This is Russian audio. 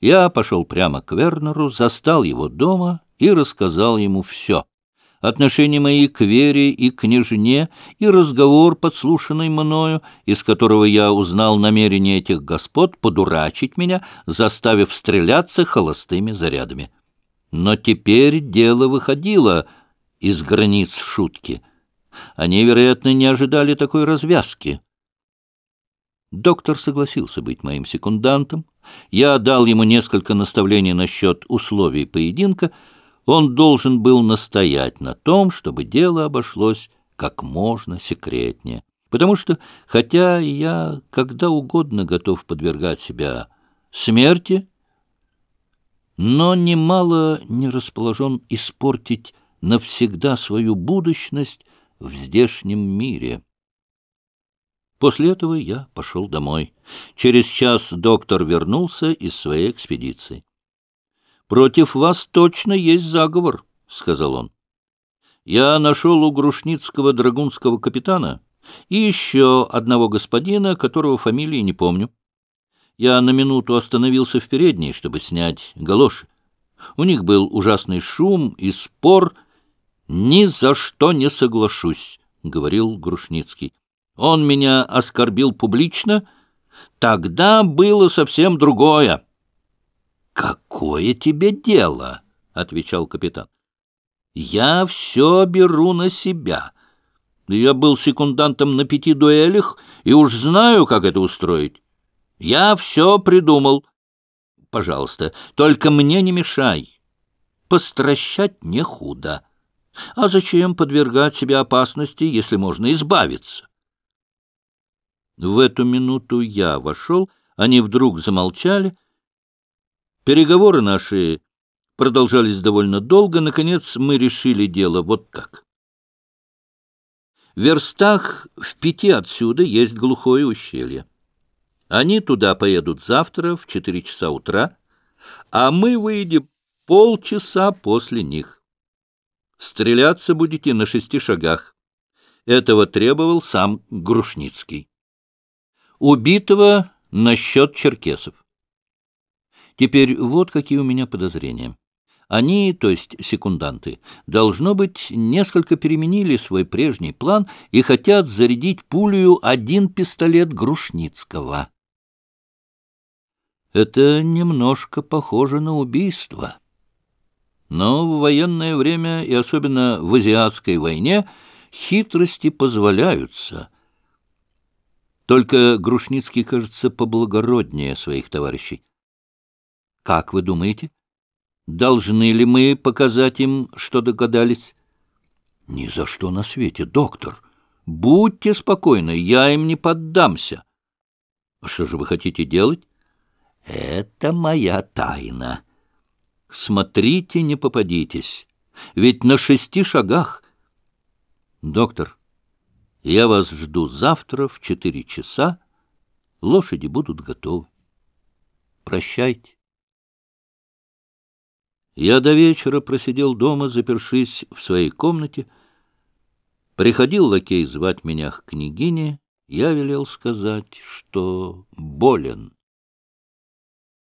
Я пошел прямо к Вернеру, застал его дома и рассказал ему все. Отношения мои к Вере и княжне, и разговор, подслушанный мною, из которого я узнал намерение этих господ подурачить меня, заставив стреляться холостыми зарядами. Но теперь дело выходило из границ шутки. Они, вероятно, не ожидали такой развязки. Доктор согласился быть моим секундантом. Я дал ему несколько наставлений насчет условий поединка. Он должен был настоять на том, чтобы дело обошлось как можно секретнее. Потому что, хотя я когда угодно готов подвергать себя смерти, но немало не расположен испортить навсегда свою будущность в здешнем мире. После этого я пошел домой. Через час доктор вернулся из своей экспедиции. «Против вас точно есть заговор», — сказал он. «Я нашел у Грушницкого драгунского капитана и еще одного господина, которого фамилии не помню. Я на минуту остановился в передней, чтобы снять галоши. У них был ужасный шум и спор. «Ни за что не соглашусь», — говорил Грушницкий. Он меня оскорбил публично. Тогда было совсем другое. — Какое тебе дело? — отвечал капитан. — Я все беру на себя. Я был секундантом на пяти дуэлях и уж знаю, как это устроить. Я все придумал. Пожалуйста, только мне не мешай. Постращать не худо. А зачем подвергать себя опасности, если можно избавиться? В эту минуту я вошел, они вдруг замолчали. Переговоры наши продолжались довольно долго. Наконец мы решили дело вот так. В верстах в пяти отсюда есть глухое ущелье. Они туда поедут завтра в четыре часа утра, а мы выйдем полчаса после них. Стреляться будете на шести шагах. Этого требовал сам Грушницкий убитого насчет черкесов. Теперь вот какие у меня подозрения. Они, то есть секунданты, должно быть, несколько переменили свой прежний план и хотят зарядить пулю один пистолет Грушницкого. Это немножко похоже на убийство. Но в военное время, и особенно в азиатской войне, хитрости позволяются — только Грушницкий, кажется, поблагороднее своих товарищей. Как вы думаете, должны ли мы показать им, что догадались? Ни за что на свете, доктор. Будьте спокойны, я им не поддамся. Что же вы хотите делать? Это моя тайна. Смотрите, не попадитесь. Ведь на шести шагах... Доктор, я вас жду завтра в четыре часа. Лошади будут готовы. Прощайте. Я до вечера просидел дома, запершись в своей комнате. Приходил лакей звать меня к княгине. Я велел сказать, что болен.